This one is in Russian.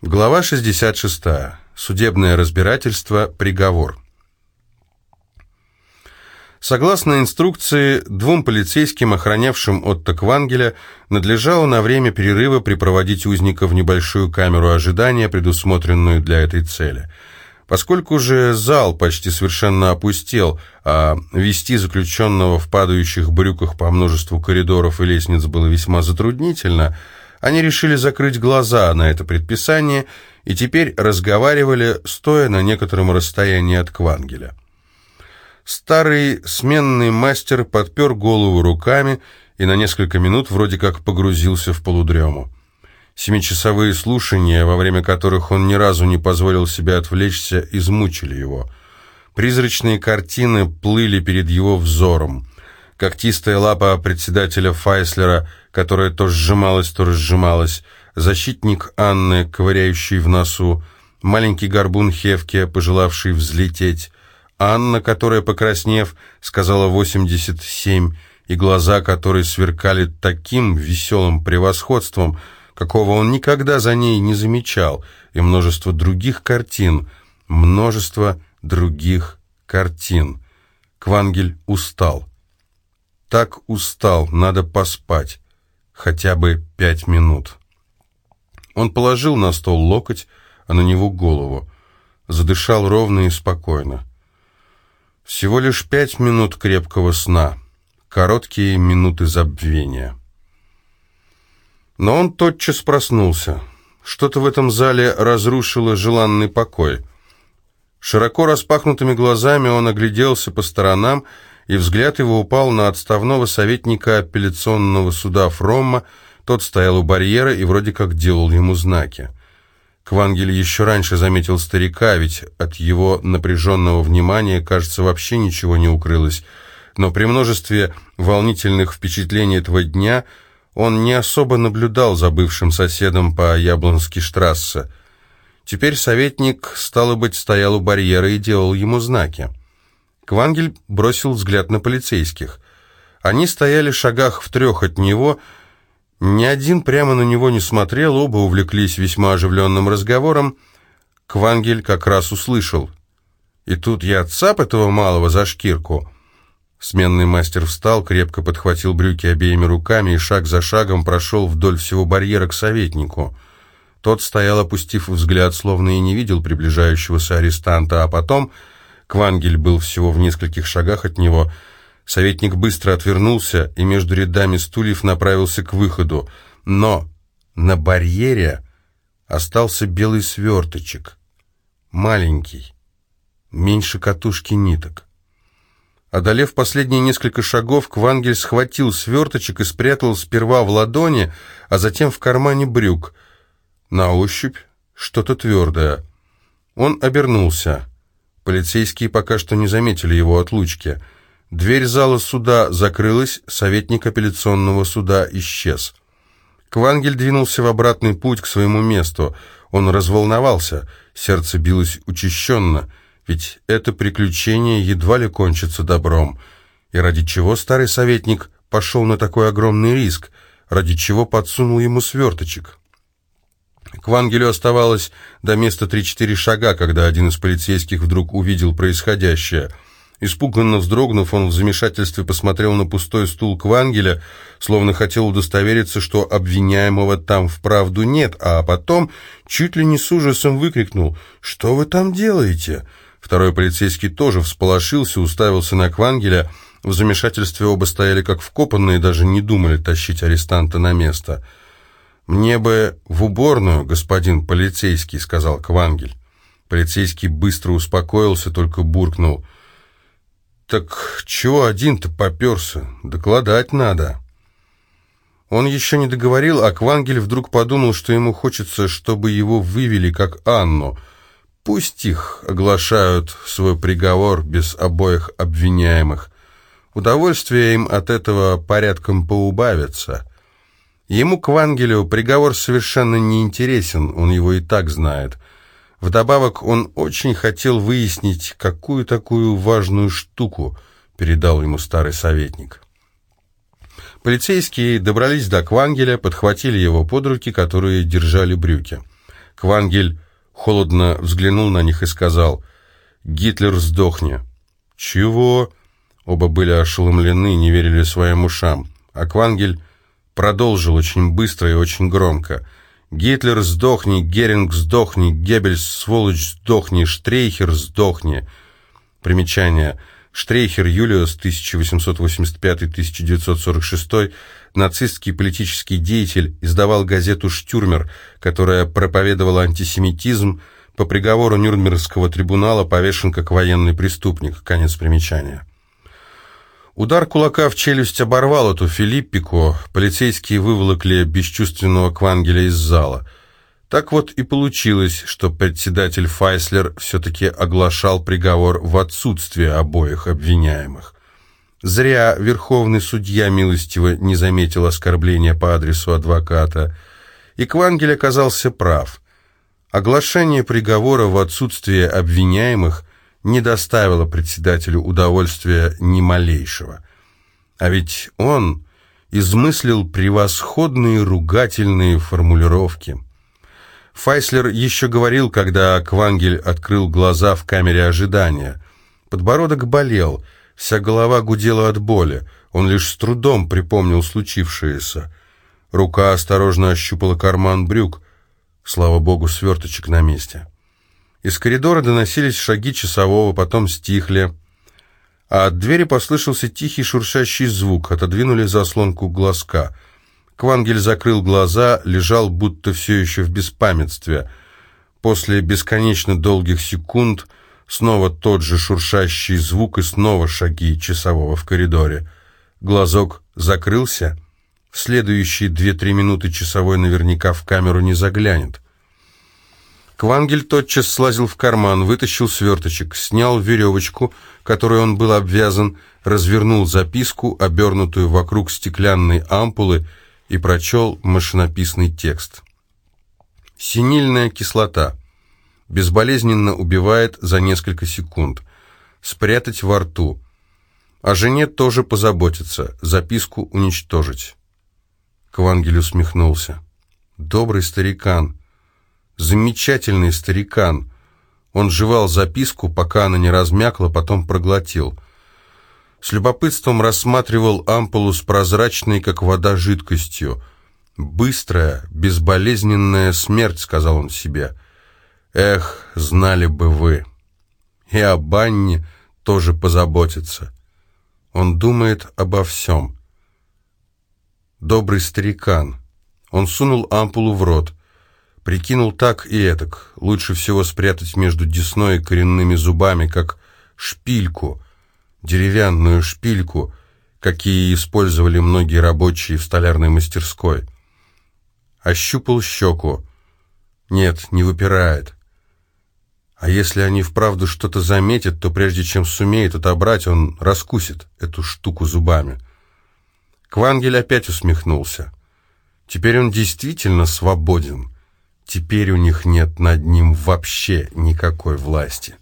Глава 66. Судебное разбирательство. Приговор. Согласно инструкции, двум полицейским, охранявшим Отто Квангеля, надлежало на время перерыва припроводить узника в небольшую камеру ожидания, предусмотренную для этой цели. Поскольку же зал почти совершенно опустел, а вести заключенного в падающих брюках по множеству коридоров и лестниц было весьма затруднительно – они решили закрыть глаза на это предписание и теперь разговаривали, стоя на некотором расстоянии от Квангеля. Старый сменный мастер подпер голову руками и на несколько минут вроде как погрузился в полудрему. Семичасовые слушания, во время которых он ни разу не позволил себе отвлечься, измучили его. Призрачные картины плыли перед его взором. Когтистая лапа председателя Файслера которая то сжималась, то разжималась, защитник Анны, ковыряющий в носу, маленький горбун Хевке, пожелавший взлететь, Анна, которая, покраснев, сказала «восемьдесят семь», и глаза которой сверкали таким веселым превосходством, какого он никогда за ней не замечал, и множество других картин, множество других картин. Квангель устал. Так устал, надо поспать хотя бы пять минут. Он положил на стол локоть, а на него голову. Задышал ровно и спокойно. Всего лишь пять минут крепкого сна. Короткие минуты забвения. Но он тотчас проснулся. Что-то в этом зале разрушило желанный покой. Широко распахнутыми глазами он огляделся по сторонам и взгляд его упал на отставного советника апелляционного суда Фромма, тот стоял у барьера и вроде как делал ему знаки. Квангель еще раньше заметил старика, ведь от его напряженного внимания, кажется, вообще ничего не укрылось, но при множестве волнительных впечатлений этого дня он не особо наблюдал за бывшим соседом по Яблонски штрассе. Теперь советник, стало быть, стоял у барьера и делал ему знаки. Квангель бросил взгляд на полицейских. Они стояли шагах в трех от него, ни один прямо на него не смотрел, оба увлеклись весьма оживленным разговором. Квангель как раз услышал. «И тут я цап этого малого за шкирку». Сменный мастер встал, крепко подхватил брюки обеими руками и шаг за шагом прошел вдоль всего барьера к советнику. Тот стоял, опустив взгляд, словно и не видел приближающегося арестанта, а потом Квангель был всего в нескольких шагах от него. Советник быстро отвернулся и между рядами стульев направился к выходу. Но на барьере остался белый сверточек. Маленький, меньше катушки ниток. Одолев последние несколько шагов, Квангель схватил сверточек и спрятал сперва в ладони, а затем в кармане брюк. На ощупь что-то твердое. Он обернулся. Полицейские пока что не заметили его отлучки. Дверь зала суда закрылась, советник апелляционного суда исчез. Квангель двинулся в обратный путь к своему месту. Он разволновался, сердце билось учащенно, ведь это приключение едва ли кончится добром. И ради чего старый советник пошел на такой огромный риск, ради чего подсунул ему сверточек? К Вангелю оставалось до места три-четыре шага, когда один из полицейских вдруг увидел происходящее. Испуганно вздрогнув, он в замешательстве посмотрел на пустой стул Квангеля, словно хотел удостовериться, что обвиняемого там вправду нет, а потом чуть ли не с ужасом выкрикнул «Что вы там делаете?». Второй полицейский тоже всполошился, уставился на Квангеля. В замешательстве оба стояли как вкопанные, даже не думали тащить арестанта на место. «Мне бы в уборную, господин полицейский», — сказал Квангель. Полицейский быстро успокоился, только буркнул. «Так чего один-то поперся? Докладать надо». Он еще не договорил, а Квангель вдруг подумал, что ему хочется, чтобы его вывели как Анну. Пусть их оглашают свой приговор без обоих обвиняемых. Удовольствие им от этого порядком поубавится. Ему, к Вангелю, приговор совершенно не интересен, он его и так знает. Вдобавок, он очень хотел выяснить, какую такую важную штуку передал ему старый советник. Полицейские добрались до Квангеля, подхватили его под руки, которые держали брюки. Квангель холодно взглянул на них и сказал «Гитлер, сдохни». «Чего?» Оба были ошеломлены, не верили своим ушам. А Квангель продолжил очень быстро и очень громко. «Гитлер, сдохни! Геринг, сдохни! Геббельс, сволочь, сдохни! Штрейхер, сдохни!» Примечание. Штрейхер Юлиус, 1885-1946, нацистский политический деятель, издавал газету «Штюрмер», которая проповедовала антисемитизм, по приговору Нюрнбергского трибунала повешен как военный преступник. Конец примечания. Удар кулака в челюсть оборвал эту Филиппику, полицейские выволокли бесчувственного Квангеля из зала. Так вот и получилось, что председатель Файслер все-таки оглашал приговор в отсутствие обоих обвиняемых. Зря верховный судья милостиво не заметил оскорбления по адресу адвоката, и Квангель оказался прав. Оглашение приговора в отсутствие обвиняемых не доставило председателю удовольствия ни малейшего. А ведь он измыслил превосходные ругательные формулировки. Файслер еще говорил, когда Квангель открыл глаза в камере ожидания. Подбородок болел, вся голова гудела от боли. Он лишь с трудом припомнил случившееся. Рука осторожно ощупала карман брюк. Слава богу, сверточек на месте. Из коридора доносились шаги часового, потом стихли, а от двери послышался тихий шуршащий звук, отодвинули заслонку глазка. Квангель закрыл глаза, лежал будто все еще в беспамятстве. После бесконечно долгих секунд снова тот же шуршащий звук и снова шаги часового в коридоре. Глазок закрылся. В следующие две-три минуты часовой наверняка в камеру не заглянет. Квангель тотчас слазил в карман, вытащил сверточек, снял веревочку, которой он был обвязан, развернул записку, обернутую вокруг стеклянной ампулы, и прочел машинописный текст. «Синильная кислота. Безболезненно убивает за несколько секунд. Спрятать во рту. О жене тоже позаботиться. Записку уничтожить». Квангель усмехнулся. «Добрый старикан». Замечательный старикан. Он жевал записку, пока она не размякла, потом проглотил. С любопытством рассматривал ампулу с прозрачной, как вода, жидкостью. «Быстрая, безболезненная смерть», — сказал он себе. «Эх, знали бы вы». И о банне тоже позаботиться. Он думает обо всем. Добрый старикан. Он сунул ампулу в рот. Прикинул так и этак. Лучше всего спрятать между десной и коренными зубами, как шпильку, деревянную шпильку, какие использовали многие рабочие в столярной мастерской. Ощупал щеку. Нет, не выпирает. А если они вправду что-то заметят, то прежде чем сумеет отобрать, он раскусит эту штуку зубами. Квангель опять усмехнулся. Теперь он действительно свободен. Теперь у них нет над ним вообще никакой власти.